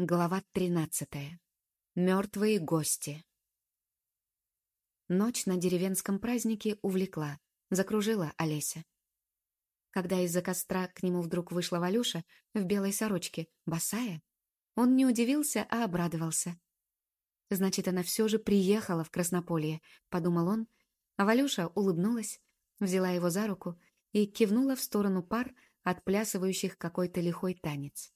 Глава тринадцатая. Мертвые гости. Ночь на деревенском празднике увлекла, закружила Олеся. Когда из-за костра к нему вдруг вышла Валюша в белой сорочке, босая, он не удивился, а обрадовался. «Значит, она все же приехала в Краснополье», — подумал он, а Валюша улыбнулась, взяла его за руку и кивнула в сторону пар, отплясывающих какой-то лихой танец.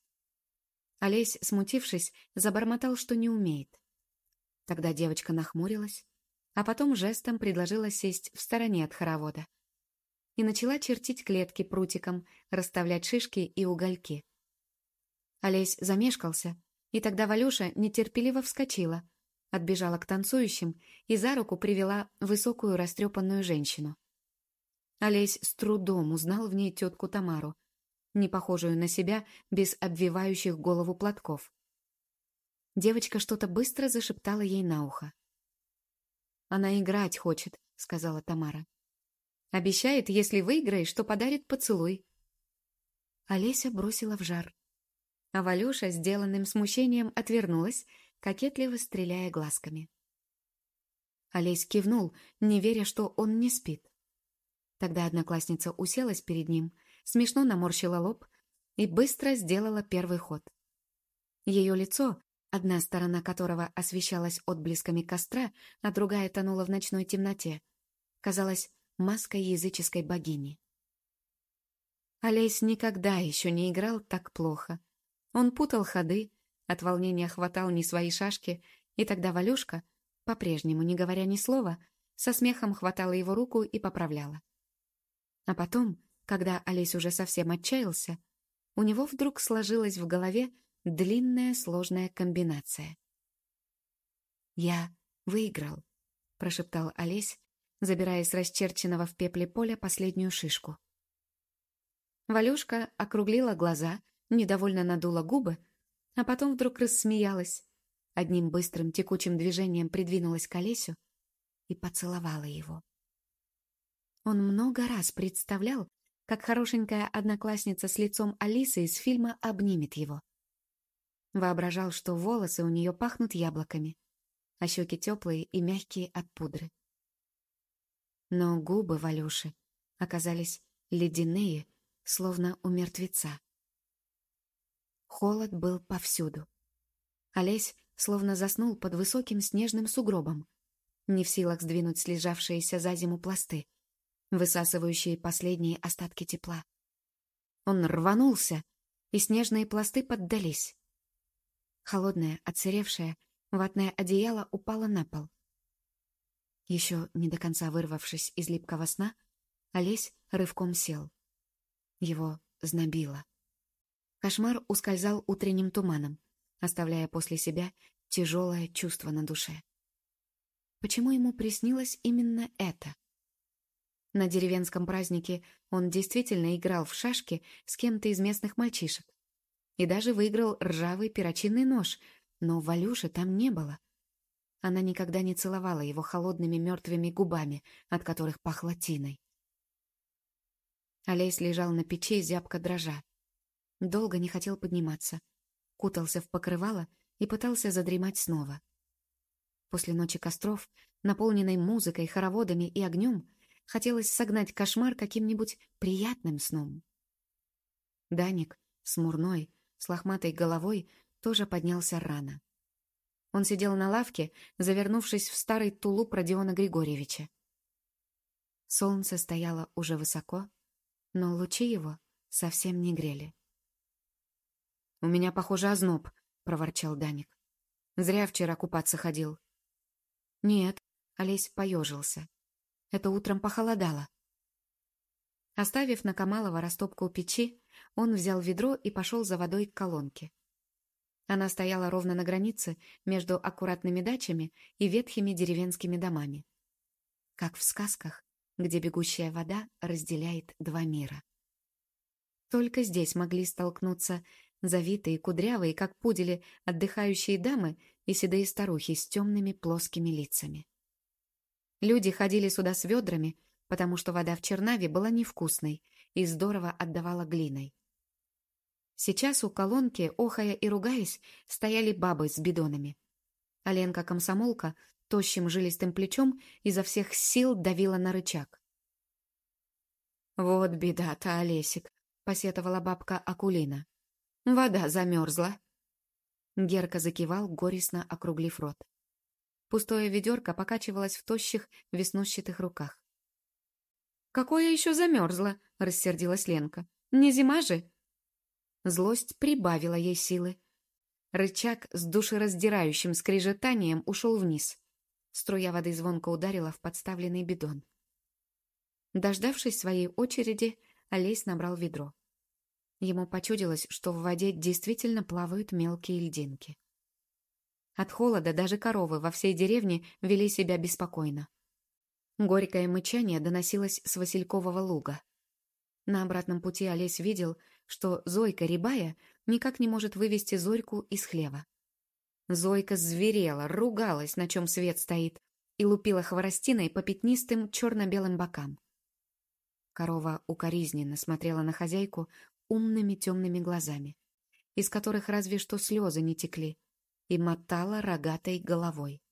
Олесь, смутившись, забормотал, что не умеет. Тогда девочка нахмурилась, а потом жестом предложила сесть в стороне от хоровода. И начала чертить клетки прутиком, расставлять шишки и угольки. Олесь замешкался, и тогда Валюша нетерпеливо вскочила, отбежала к танцующим и за руку привела высокую растрепанную женщину. Олесь с трудом узнал в ней тетку Тамару, не похожую на себя без обвивающих голову платков. Девочка что-то быстро зашептала ей на ухо. «Она играть хочет», — сказала Тамара. «Обещает, если выиграешь, что подарит поцелуй». Олеся бросила в жар. А Валюша, сделанным смущением, отвернулась, кокетливо стреляя глазками. Олесь кивнул, не веря, что он не спит. Тогда одноклассница уселась перед ним, смешно наморщила лоб и быстро сделала первый ход. Ее лицо, одна сторона которого освещалась отблесками костра, а другая тонула в ночной темноте, казалось маской языческой богини. Олесь никогда еще не играл так плохо. Он путал ходы, от волнения хватал не свои шашки, и тогда Валюшка, по-прежнему не говоря ни слова, со смехом хватала его руку и поправляла. А потом когда Олесь уже совсем отчаялся, у него вдруг сложилась в голове длинная сложная комбинация. «Я выиграл», — прошептал Олесь, забирая с расчерченного в пепле поля последнюю шишку. Валюшка округлила глаза, недовольно надула губы, а потом вдруг рассмеялась, одним быстрым текучим движением придвинулась к Олесю и поцеловала его. Он много раз представлял, как хорошенькая одноклассница с лицом Алисы из фильма обнимет его. Воображал, что волосы у нее пахнут яблоками, а щеки теплые и мягкие от пудры. Но губы Валюши оказались ледяные, словно у мертвеца. Холод был повсюду. Олесь словно заснул под высоким снежным сугробом, не в силах сдвинуть слежавшиеся за зиму пласты — высасывающие последние остатки тепла. Он рванулся, и снежные пласты поддались. Холодное, отсыревшее, ватное одеяло упало на пол. Еще не до конца вырвавшись из липкого сна, Олесь рывком сел. Его знобило. Кошмар ускользал утренним туманом, оставляя после себя тяжелое чувство на душе. Почему ему приснилось именно это? На деревенском празднике он действительно играл в шашки с кем-то из местных мальчишек. И даже выиграл ржавый перочинный нож, но Валюши там не было. Она никогда не целовала его холодными мертвыми губами, от которых пахло тиной. Олесь лежал на печи, зябко дрожа. Долго не хотел подниматься. Кутался в покрывало и пытался задремать снова. После ночи костров, наполненной музыкой, хороводами и огнем, Хотелось согнать кошмар каким-нибудь приятным сном. Даник, смурной, с лохматой головой, тоже поднялся рано. Он сидел на лавке, завернувшись в старый тулуп Родиона Григорьевича. Солнце стояло уже высоко, но лучи его совсем не грели. «У меня, похоже, озноб», — проворчал Даник. «Зря вчера купаться ходил». «Нет», — Олесь поежился. Это утром похолодало. Оставив на Камалова растопку у печи, он взял ведро и пошел за водой к колонке. Она стояла ровно на границе между аккуратными дачами и ветхими деревенскими домами. Как в сказках, где бегущая вода разделяет два мира. Только здесь могли столкнуться завитые, кудрявые, как пудели, отдыхающие дамы и седые старухи с темными плоскими лицами. Люди ходили сюда с ведрами, потому что вода в Чернаве была невкусной и здорово отдавала глиной. Сейчас у колонки, охая и ругаясь, стояли бабы с бидонами. Аленка-комсомолка тощим жилистым плечом изо всех сил давила на рычаг. «Вот беда-то, Олесик», — посетовала бабка Акулина. «Вода замерзла». Герка закивал, горестно округлив рот. Пустое ведерко покачивалось в тощих, веснущатых руках. «Какое еще замерзло?» — рассердилась Ленка. «Не зима же?» Злость прибавила ей силы. Рычаг с душераздирающим скрежетанием ушел вниз. Струя воды звонко ударила в подставленный бидон. Дождавшись своей очереди, Олесь набрал ведро. Ему почудилось, что в воде действительно плавают мелкие льдинки. От холода даже коровы во всей деревне вели себя беспокойно. Горькое мычание доносилось с Василькового луга. На обратном пути Олесь видел, что Зойка Рябая никак не может вывести Зорьку из хлева. Зойка зверела, ругалась, на чем свет стоит, и лупила хворостиной по пятнистым черно-белым бокам. Корова укоризненно смотрела на хозяйку умными темными глазами, из которых разве что слезы не текли, и мотала рогатой головой.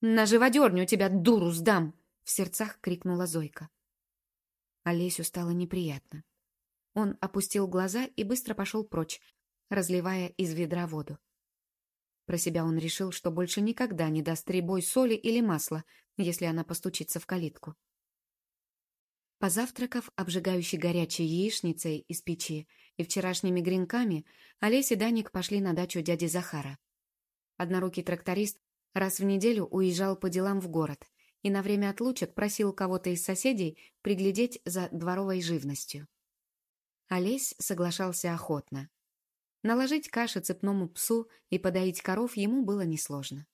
«На живодерню тебя, дуру, сдам!» — в сердцах крикнула Зойка. Олесю стало неприятно. Он опустил глаза и быстро пошел прочь, разливая из ведра воду. Про себя он решил, что больше никогда не даст ребой соли или масла, если она постучится в калитку. Позавтракав обжигающей горячей яичницей из печи и вчерашними гренками, Олесь и Даник пошли на дачу дяди Захара. Однорукий тракторист раз в неделю уезжал по делам в город и на время отлучек просил кого-то из соседей приглядеть за дворовой живностью. Олесь соглашался охотно. Наложить каши цепному псу и подоить коров ему было несложно.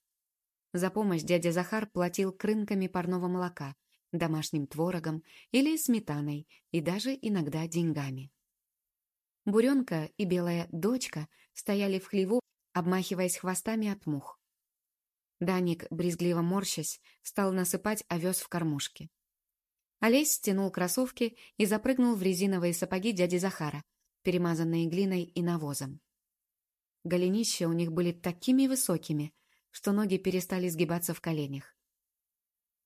За помощь дядя Захар платил крынками парного молока, домашним творогом или сметаной и даже иногда деньгами. Буренка и белая дочка стояли в хлеву, обмахиваясь хвостами от мух. Даник, брезгливо морщась, стал насыпать овес в кормушки. Олесь стянул кроссовки и запрыгнул в резиновые сапоги дяди Захара, перемазанные глиной и навозом. Голенища у них были такими высокими, что ноги перестали сгибаться в коленях.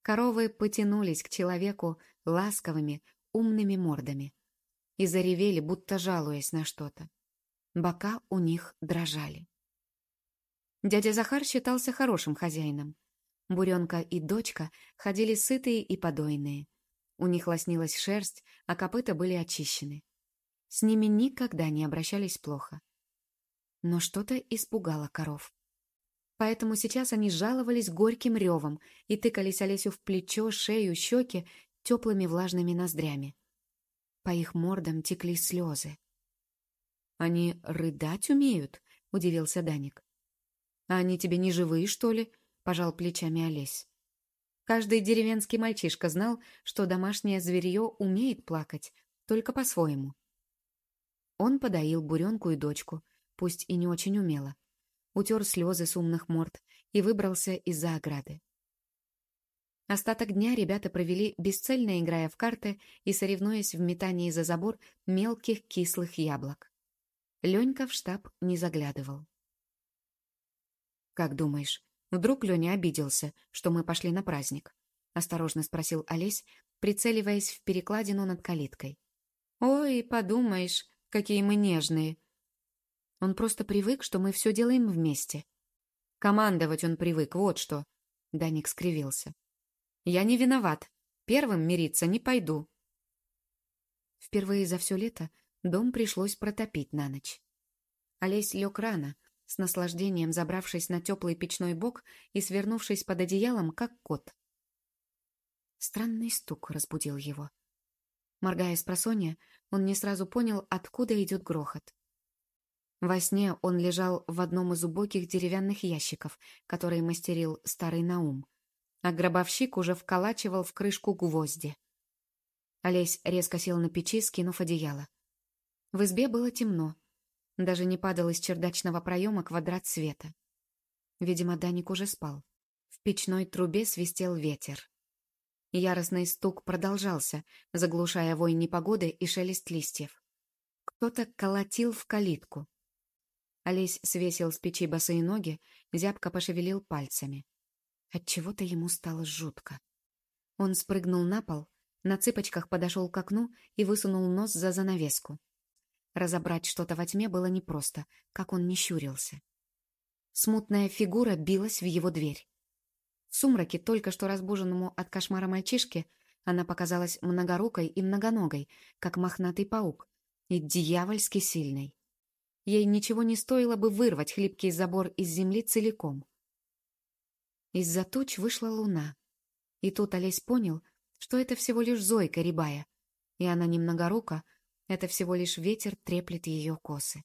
Коровы потянулись к человеку ласковыми, умными мордами и заревели, будто жалуясь на что-то. Бока у них дрожали. Дядя Захар считался хорошим хозяином. Буренка и дочка ходили сытые и подойные. У них лоснилась шерсть, а копыта были очищены. С ними никогда не обращались плохо. Но что-то испугало коров. Поэтому сейчас они жаловались горьким ревом и тыкались Олесю в плечо, шею, щеки теплыми влажными ноздрями. По их мордам текли слезы. «Они рыдать умеют?» — удивился Даник. «А они тебе не живые, что ли?» — пожал плечами Олесь. Каждый деревенский мальчишка знал, что домашнее зверье умеет плакать, только по-своему. Он подоил буренку и дочку, пусть и не очень умело. Утер слезы с умных морд и выбрался из-за ограды. Остаток дня ребята провели, бесцельно играя в карты и соревнуясь в метании за забор мелких кислых яблок. Ленька в штаб не заглядывал. «Как думаешь, вдруг Леня обиделся, что мы пошли на праздник?» — осторожно спросил Олесь, прицеливаясь в перекладину над калиткой. «Ой, подумаешь, какие мы нежные!» Он просто привык, что мы все делаем вместе. Командовать он привык, вот что. Даник скривился. Я не виноват. Первым мириться не пойду. Впервые за все лето дом пришлось протопить на ночь. Олесь лег рано, с наслаждением забравшись на теплый печной бок и свернувшись под одеялом, как кот. Странный стук разбудил его. Моргая с просонья, он не сразу понял, откуда идет грохот. Во сне он лежал в одном из убогих деревянных ящиков, которые мастерил старый Наум, а гробовщик уже вколачивал в крышку гвозди. Олесь резко сел на печи, скинув одеяло. В избе было темно. Даже не падал из чердачного проема квадрат света. Видимо, Даник уже спал. В печной трубе свистел ветер. Яростный стук продолжался, заглушая вой непогоды и шелест листьев. Кто-то колотил в калитку. Олесь свесил с печи босые ноги, зябко пошевелил пальцами. Отчего-то ему стало жутко. Он спрыгнул на пол, на цыпочках подошел к окну и высунул нос за занавеску. Разобрать что-то во тьме было непросто, как он не щурился. Смутная фигура билась в его дверь. В сумраке, только что разбуженному от кошмара мальчишке, она показалась многорукой и многоногой, как мохнатый паук, и дьявольски сильной. Ей ничего не стоило бы вырвать хлипкий забор из земли целиком. Из-за туч вышла луна. И тут Олесь понял, что это всего лишь Зойка Рябая, и она немногорука, это всего лишь ветер треплет ее косы.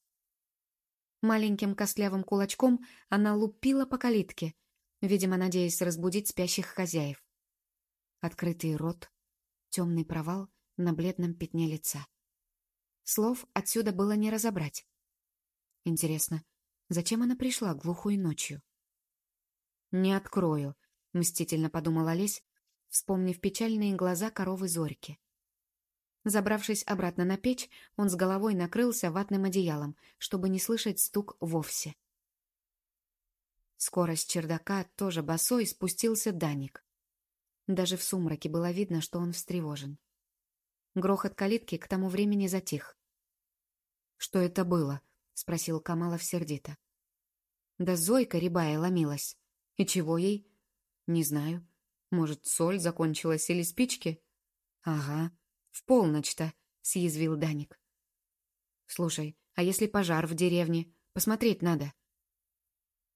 Маленьким костлявым кулачком она лупила по калитке, видимо, надеясь разбудить спящих хозяев. Открытый рот, темный провал на бледном пятне лица. Слов отсюда было не разобрать. Интересно, зачем она пришла глухой ночью? «Не открою», — мстительно подумала Олесь, вспомнив печальные глаза коровы Зорьки. Забравшись обратно на печь, он с головой накрылся ватным одеялом, чтобы не слышать стук вовсе. Скоро с чердака, тоже босой, спустился Даник. Даже в сумраке было видно, что он встревожен. Грохот калитки к тому времени затих. «Что это было?» — спросил Камалов сердито. «Да Зойка рябая ломилась. И чего ей?» «Не знаю. Может, соль закончилась или спички?» «Ага, в полночь-то», — съязвил Даник. «Слушай, а если пожар в деревне? Посмотреть надо».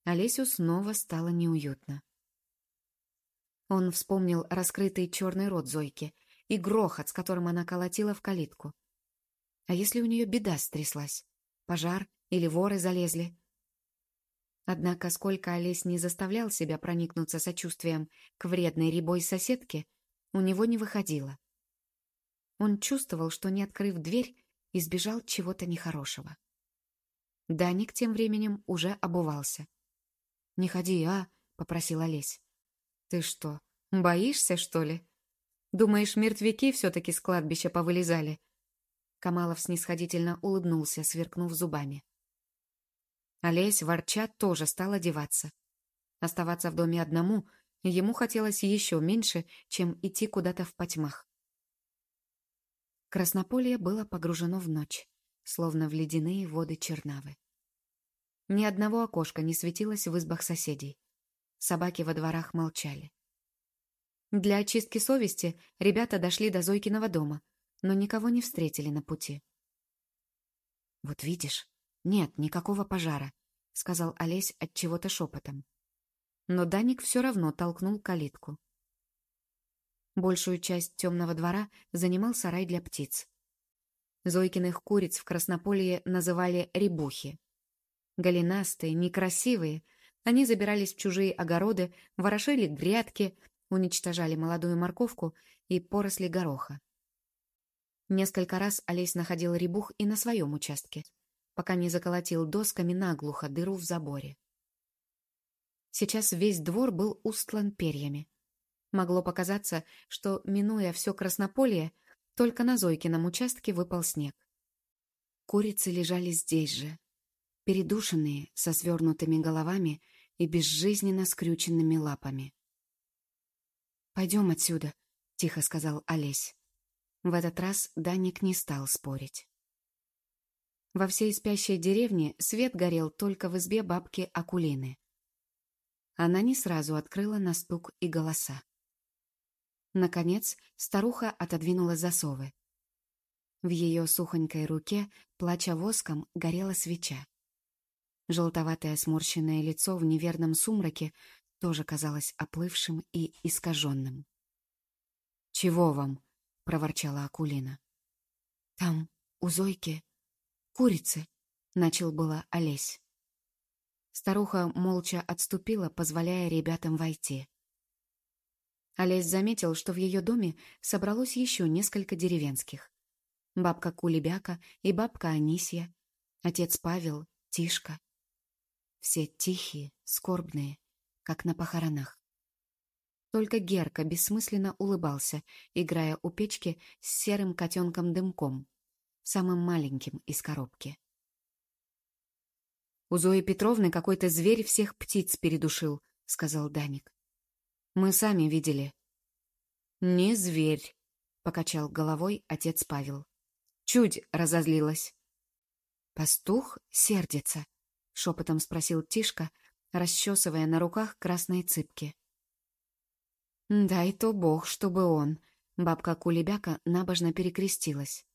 Олесю снова стало неуютно. Он вспомнил раскрытый черный рот Зойки и грохот, с которым она колотила в калитку. А если у нее беда стряслась? Пожар или воры залезли? Однако, сколько Олесь не заставлял себя проникнуться сочувствием к вредной рябой соседке, у него не выходило. Он чувствовал, что, не открыв дверь, избежал чего-то нехорошего. Даник тем временем уже обувался. «Не ходи, а?» — попросил Олесь. «Ты что, боишься, что ли? Думаешь, мертвяки все-таки с кладбища повылезали?» Камалов снисходительно улыбнулся, сверкнув зубами. Олесь, ворча, тоже стал одеваться. Оставаться в доме одному ему хотелось еще меньше, чем идти куда-то в потьмах. Краснополье было погружено в ночь, словно в ледяные воды Чернавы. Ни одного окошка не светилось в избах соседей. Собаки во дворах молчали. Для очистки совести ребята дошли до Зойкиного дома, но никого не встретили на пути. «Вот видишь, нет никакого пожара», — сказал Олесь от чего-то шепотом. Но Даник все равно толкнул калитку. Большую часть темного двора занимал сарай для птиц. Зойкиных куриц в Краснополье называли ребухи. Голенастые, некрасивые, они забирались в чужие огороды, ворошили грядки, уничтожали молодую морковку и поросли гороха. Несколько раз Олесь находил ребух и на своем участке, пока не заколотил досками наглухо дыру в заборе. Сейчас весь двор был устлан перьями. Могло показаться, что, минуя все краснополье, только на Зойкином участке выпал снег. Курицы лежали здесь же, передушенные, со свернутыми головами и безжизненно скрюченными лапами. «Пойдем отсюда», — тихо сказал Олесь. В этот раз Даник не стал спорить. Во всей спящей деревне свет горел только в избе бабки Акулины. Она не сразу открыла на стук и голоса. Наконец, старуха отодвинула засовы. В ее сухонькой руке, плача воском, горела свеча. Желтоватое сморщенное лицо в неверном сумраке тоже казалось оплывшим и искаженным. «Чего вам?» — проворчала Акулина. «Там, у Зойки, курицы», — начал было Олесь. Старуха молча отступила, позволяя ребятам войти. Олесь заметил, что в ее доме собралось еще несколько деревенских. Бабка Кулебяка и бабка Анисья, отец Павел, Тишка. Все тихие, скорбные, как на похоронах. Только Герка бессмысленно улыбался, играя у печки с серым котенком-дымком. Самым маленьким из коробки. «У Зои Петровны какой-то зверь всех птиц передушил», — сказал Даник. «Мы сами видели». «Не зверь», — покачал головой отец Павел. Чуть разозлилась. «Пастух сердится», — шепотом спросил Тишка, расчесывая на руках красные цыпки. «Дай то бог, чтобы он», — бабка Кулебяка набожно перекрестилась.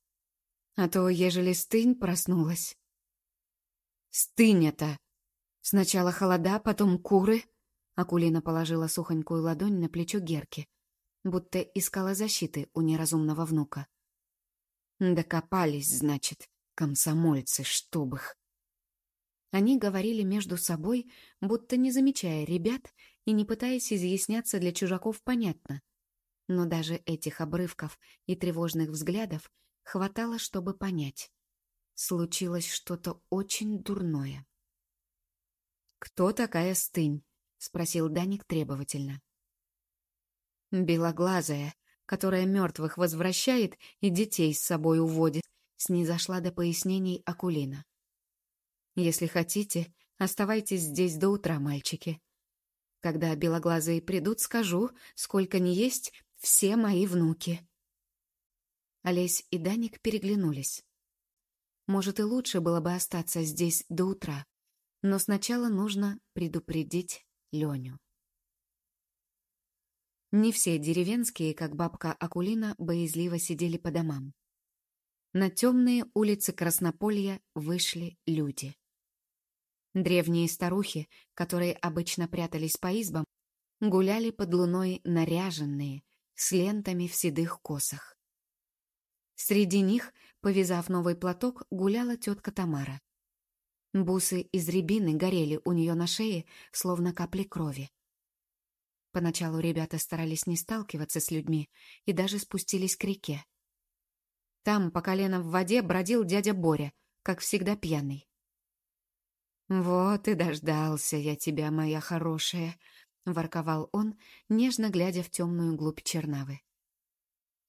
«А то, ежели стынь проснулась». «Стынь это! Сначала холода, потом куры», — Акулина положила сухонькую ладонь на плечо Герки, будто искала защиты у неразумного внука. «Докопались, значит, комсомольцы, чтоб их!» Они говорили между собой, будто не замечая ребят и не пытаясь изъясняться для чужаков понятно. Но даже этих обрывков и тревожных взглядов хватало, чтобы понять. Случилось что-то очень дурное. «Кто такая стынь?» — спросил Даник требовательно. «Белоглазая, которая мертвых возвращает и детей с собой уводит», — снизошла до пояснений Акулина. Если хотите, оставайтесь здесь до утра, мальчики. Когда белоглазые придут, скажу, сколько ни есть все мои внуки. Олесь и Даник переглянулись. Может, и лучше было бы остаться здесь до утра, но сначала нужно предупредить Леню. Не все деревенские, как бабка Акулина, боязливо сидели по домам. На темные улицы Краснополья вышли люди. Древние старухи, которые обычно прятались по избам, гуляли под луной наряженные, с лентами в седых косах. Среди них, повязав новый платок, гуляла тетка Тамара. Бусы из рябины горели у нее на шее, словно капли крови. Поначалу ребята старались не сталкиваться с людьми и даже спустились к реке. Там, по колено в воде, бродил дядя Боря, как всегда пьяный. «Вот и дождался я тебя, моя хорошая», — ворковал он, нежно глядя в темную глубь чернавы.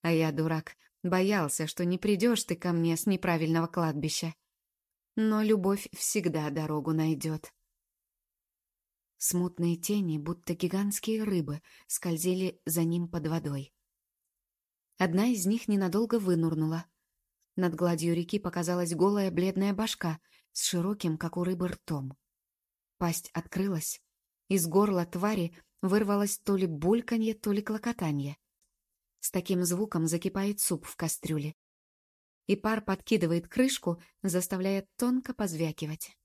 «А я, дурак, боялся, что не придешь ты ко мне с неправильного кладбища. Но любовь всегда дорогу найдет». Смутные тени, будто гигантские рыбы, скользили за ним под водой. Одна из них ненадолго вынурнула. Над гладью реки показалась голая бледная башка — с широким, как у рыбы, ртом. Пасть открылась. Из горла твари вырвалось то ли бульканье, то ли клокотанье. С таким звуком закипает суп в кастрюле. И пар подкидывает крышку, заставляя тонко позвякивать.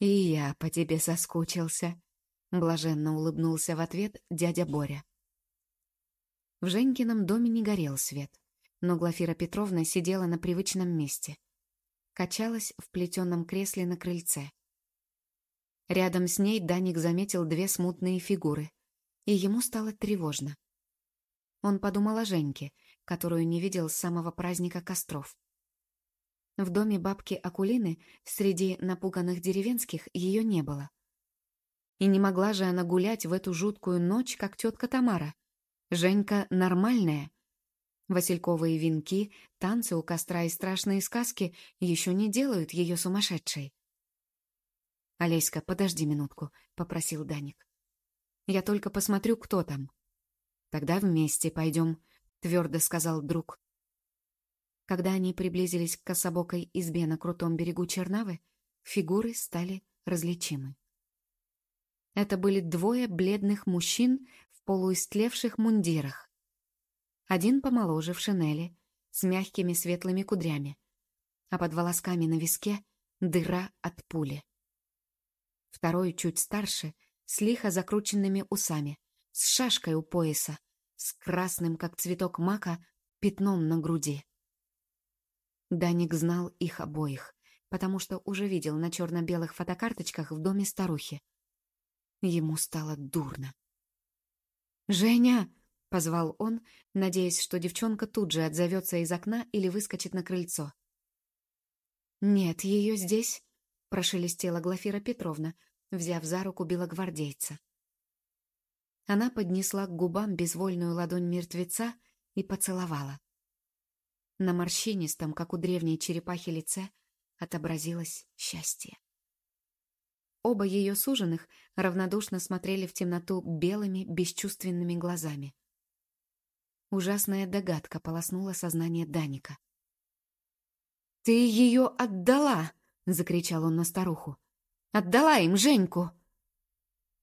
«И я по тебе соскучился», — блаженно улыбнулся в ответ дядя Боря. В Женькином доме не горел свет, но Глафира Петровна сидела на привычном месте качалась в плетеном кресле на крыльце. Рядом с ней Даник заметил две смутные фигуры, и ему стало тревожно. Он подумал о Женьке, которую не видел с самого праздника костров. В доме бабки Акулины среди напуганных деревенских ее не было. И не могла же она гулять в эту жуткую ночь, как тетка Тамара. Женька нормальная, Васильковые венки, танцы у костра и страшные сказки еще не делают ее сумасшедшей. «Олеська, подожди минутку», — попросил Даник. «Я только посмотрю, кто там». «Тогда вместе пойдем», — твердо сказал друг. Когда они приблизились к кособокой избе на крутом берегу Чернавы, фигуры стали различимы. Это были двое бледных мужчин в полуистлевших мундирах. Один помоложе в шинели, с мягкими светлыми кудрями, а под волосками на виске дыра от пули. Второй чуть старше, с лихо закрученными усами, с шашкой у пояса, с красным, как цветок мака, пятном на груди. Даник знал их обоих, потому что уже видел на черно-белых фотокарточках в доме старухи. Ему стало дурно. «Женя!» — позвал он, надеясь, что девчонка тут же отзовется из окна или выскочит на крыльцо. «Нет ее здесь», — прошелестела Глафира Петровна, взяв за руку белогвардейца. Она поднесла к губам безвольную ладонь мертвеца и поцеловала. На морщинистом, как у древней черепахи лице, отобразилось счастье. Оба ее суженых равнодушно смотрели в темноту белыми, бесчувственными глазами. Ужасная догадка полоснула сознание Даника. «Ты ее отдала!» — закричал он на старуху. «Отдала им Женьку!»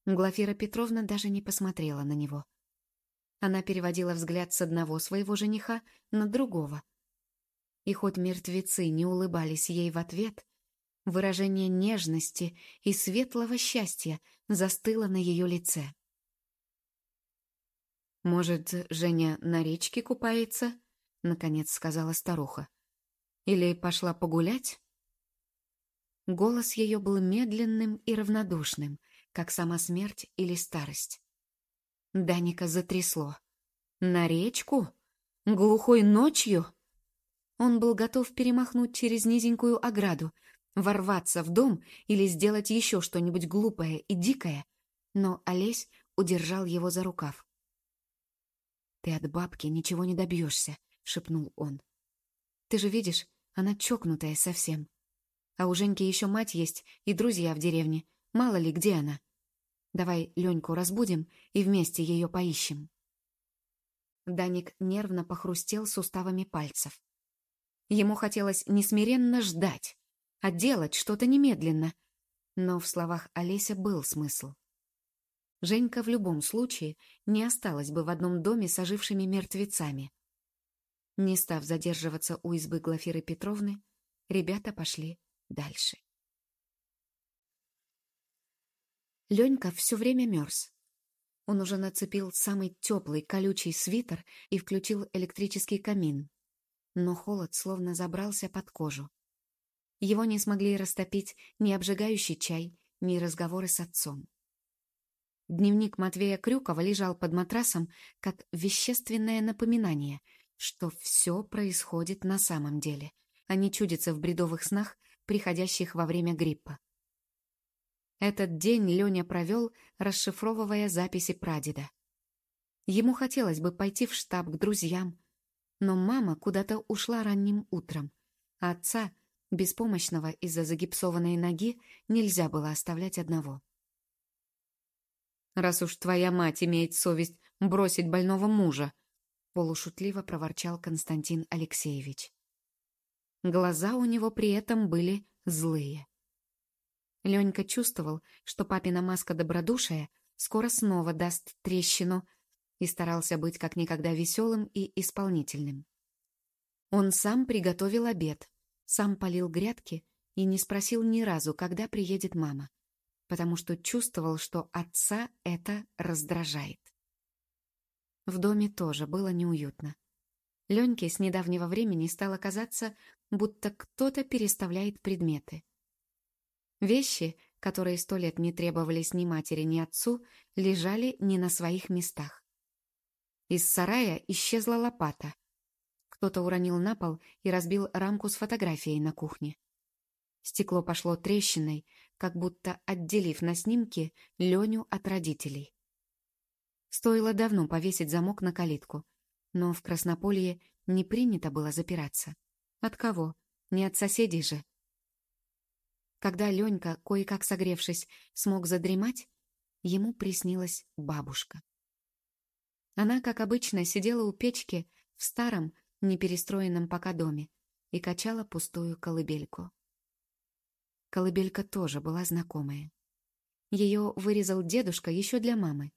Глафира Петровна даже не посмотрела на него. Она переводила взгляд с одного своего жениха на другого. И хоть мертвецы не улыбались ей в ответ, выражение нежности и светлого счастья застыло на ее лице. «Может, Женя на речке купается?» — наконец сказала старуха. «Или пошла погулять?» Голос ее был медленным и равнодушным, как сама смерть или старость. Даника затрясло. «На речку? Глухой ночью?» Он был готов перемахнуть через низенькую ограду, ворваться в дом или сделать еще что-нибудь глупое и дикое, но Олесь удержал его за рукав. «Ты от бабки ничего не добьешься», — шепнул он. «Ты же видишь, она чокнутая совсем. А у Женьки еще мать есть и друзья в деревне. Мало ли, где она. Давай Леньку разбудим и вместе ее поищем. Даник нервно похрустел суставами пальцев. Ему хотелось несмиренно ждать, а делать что-то немедленно. Но в словах Олеся был смысл. Женька в любом случае не осталась бы в одном доме с ожившими мертвецами. Не став задерживаться у избы Глафиры Петровны, ребята пошли дальше. Ленька все время мерз. Он уже нацепил самый теплый колючий свитер и включил электрический камин. Но холод словно забрался под кожу. Его не смогли растопить ни обжигающий чай, ни разговоры с отцом. Дневник Матвея Крюкова лежал под матрасом как вещественное напоминание, что все происходит на самом деле, а не чудится в бредовых снах приходящих во время гриппа. Этот день Леня провел, расшифровывая записи прадеда. Ему хотелось бы пойти в штаб к друзьям, но мама куда-то ушла ранним утром, а отца, беспомощного из-за загипсованной ноги, нельзя было оставлять одного. «Раз уж твоя мать имеет совесть бросить больного мужа», полушутливо проворчал Константин Алексеевич. Глаза у него при этом были злые. Ленька чувствовал, что папина маска добродушия скоро снова даст трещину, и старался быть как никогда веселым и исполнительным. Он сам приготовил обед, сам полил грядки и не спросил ни разу, когда приедет мама, потому что чувствовал, что отца это раздражает. В доме тоже было неуютно. Леньке с недавнего времени стало казаться, будто кто-то переставляет предметы. Вещи, которые сто лет не требовались ни матери, ни отцу, лежали не на своих местах. Из сарая исчезла лопата. Кто-то уронил на пол и разбил рамку с фотографией на кухне. Стекло пошло трещиной, как будто отделив на снимке Леню от родителей. Стоило давно повесить замок на калитку, но в Краснополье не принято было запираться. От кого? Не от соседей же. Когда Ленька, кое-как согревшись, смог задремать, ему приснилась бабушка. Она, как обычно, сидела у печки в старом, неперестроенном пока доме и качала пустую колыбельку. Колыбелька тоже была знакомая. Ее вырезал дедушка еще для мамы.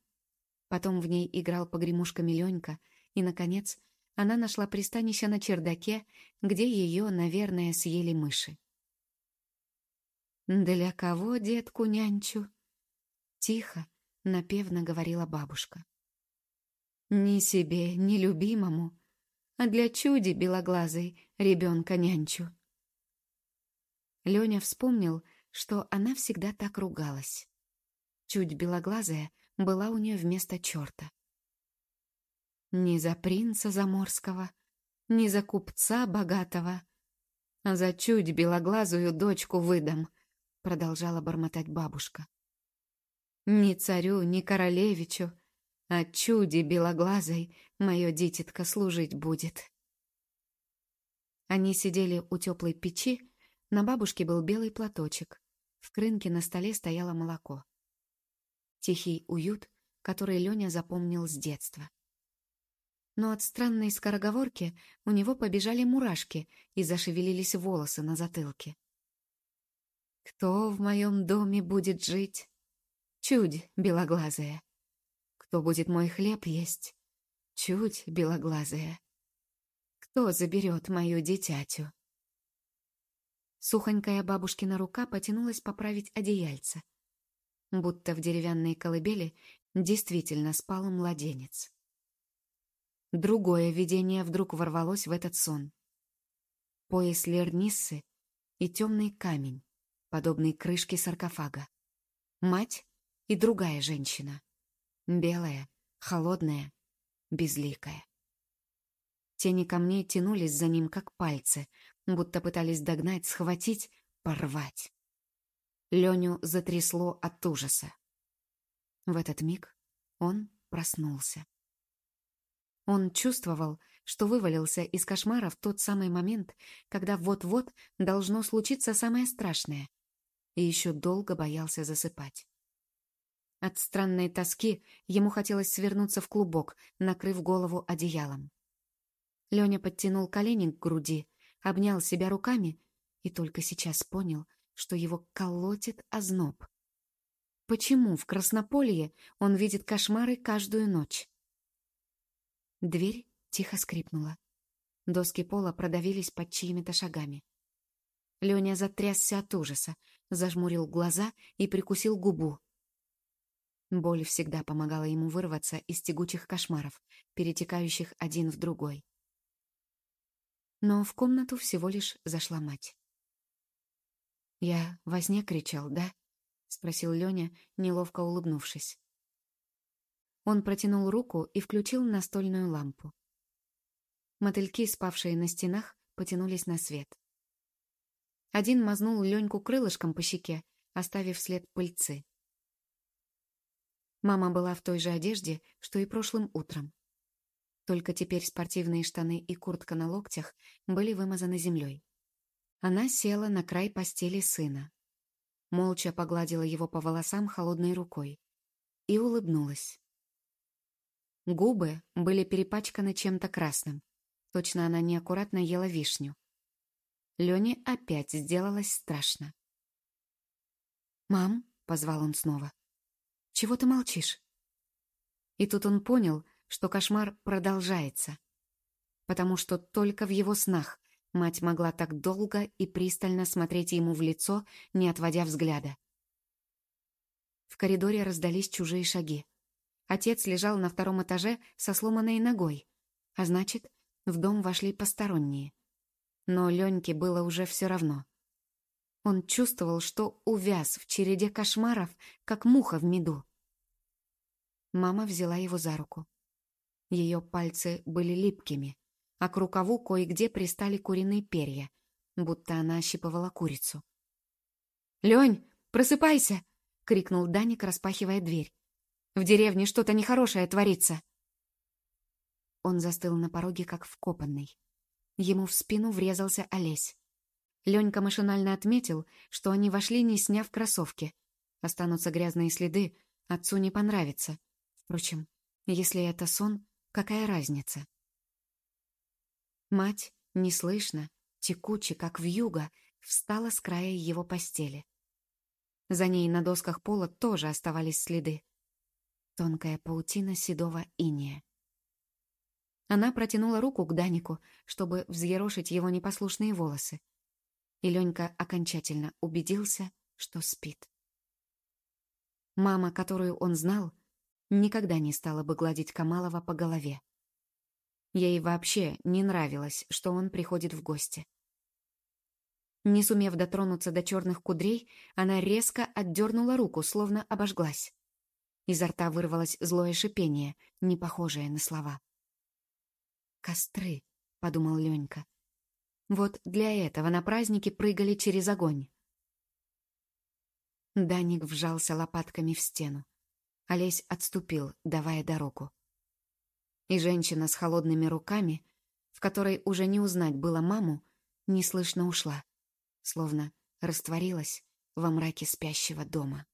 Потом в ней играл погремушками Ленька, и, наконец, она нашла пристанище на чердаке, где ее, наверное, съели мыши. «Для кого детку нянчу?» Тихо, напевно говорила бабушка. «Ни себе, ни любимому, а для чуди белоглазой ребенка нянчу». Леня вспомнил, что она всегда так ругалась. Чуть белоглазая была у нее вместо черта. Ни за принца заморского, ни за купца богатого, а за чуть белоглазую дочку выдам, продолжала бормотать бабушка. Ни царю, ни королевичу, а чуди белоглазой мое дитятка служить будет. Они сидели у теплой печи, на бабушке был белый платочек, в крынке на столе стояло молоко. Тихий уют, который Леня запомнил с детства. Но от странной скороговорки у него побежали мурашки и зашевелились волосы на затылке. «Кто в моем доме будет жить? Чудь белоглазая. Кто будет мой хлеб есть? Чудь белоглазая. Кто заберет мою дитятю?» Сухонькая бабушкина рука потянулась поправить одеяльце. Будто в деревянной колыбели действительно спал младенец. Другое видение вдруг ворвалось в этот сон. Пояс Лерниссы и темный камень, подобный крышке саркофага. Мать и другая женщина. Белая, холодная, безликая. Тени камней тянулись за ним, как пальцы, будто пытались догнать, схватить, порвать. Леню затрясло от ужаса. В этот миг он проснулся. Он чувствовал, что вывалился из кошмара в тот самый момент, когда вот-вот должно случиться самое страшное, и еще долго боялся засыпать. От странной тоски ему хотелось свернуться в клубок, накрыв голову одеялом. Леня подтянул колени к груди, обнял себя руками и только сейчас понял, что его колотит озноб. Почему в Краснополье он видит кошмары каждую ночь? Дверь тихо скрипнула. Доски пола продавились под чьими-то шагами. Леня затрясся от ужаса, зажмурил глаза и прикусил губу. Боль всегда помогала ему вырваться из тягучих кошмаров, перетекающих один в другой. Но в комнату всего лишь зашла мать. «Я во сне кричал, да?» — спросил Леня, неловко улыбнувшись. Он протянул руку и включил настольную лампу. Мотыльки, спавшие на стенах, потянулись на свет. Один мазнул Леньку крылышком по щеке, оставив след пыльцы. Мама была в той же одежде, что и прошлым утром. Только теперь спортивные штаны и куртка на локтях были вымазаны землей. Она села на край постели сына. Молча погладила его по волосам холодной рукой и улыбнулась. Губы были перепачканы чем-то красным. Точно она неаккуратно ела вишню. Лене опять сделалось страшно. «Мам», — позвал он снова, — «чего ты молчишь?» И тут он понял, что кошмар продолжается. Потому что только в его снах мать могла так долго и пристально смотреть ему в лицо, не отводя взгляда. В коридоре раздались чужие шаги. Отец лежал на втором этаже со сломанной ногой, а значит, в дом вошли посторонние. Но Леньке было уже все равно. Он чувствовал, что увяз в череде кошмаров, как муха в меду. Мама взяла его за руку. Ее пальцы были липкими, а к рукаву кое-где пристали куриные перья, будто она ощипывала курицу. «Лень, просыпайся!» — крикнул Даник, распахивая дверь. «В деревне что-то нехорошее творится!» Он застыл на пороге, как вкопанный. Ему в спину врезался Олесь. Ленька машинально отметил, что они вошли, не сняв кроссовки. Останутся грязные следы, отцу не понравится. Впрочем, если это сон, Какая разница? Мать, неслышно, текуче, как вьюга, встала с края его постели. За ней на досках пола тоже оставались следы. Тонкая паутина седого иния. Она протянула руку к Данику, чтобы взъерошить его непослушные волосы. И Ленька окончательно убедился, что спит. Мама, которую он знал, никогда не стала бы гладить Камалова по голове. Ей вообще не нравилось, что он приходит в гости. Не сумев дотронуться до черных кудрей, она резко отдернула руку, словно обожглась. Изо рта вырвалось злое шипение, не похожее на слова. «Костры», — подумал Ленька. «Вот для этого на празднике прыгали через огонь». Даник вжался лопатками в стену. Олесь отступил, давая дорогу. И женщина с холодными руками, в которой уже не узнать было маму, неслышно ушла, словно растворилась во мраке спящего дома.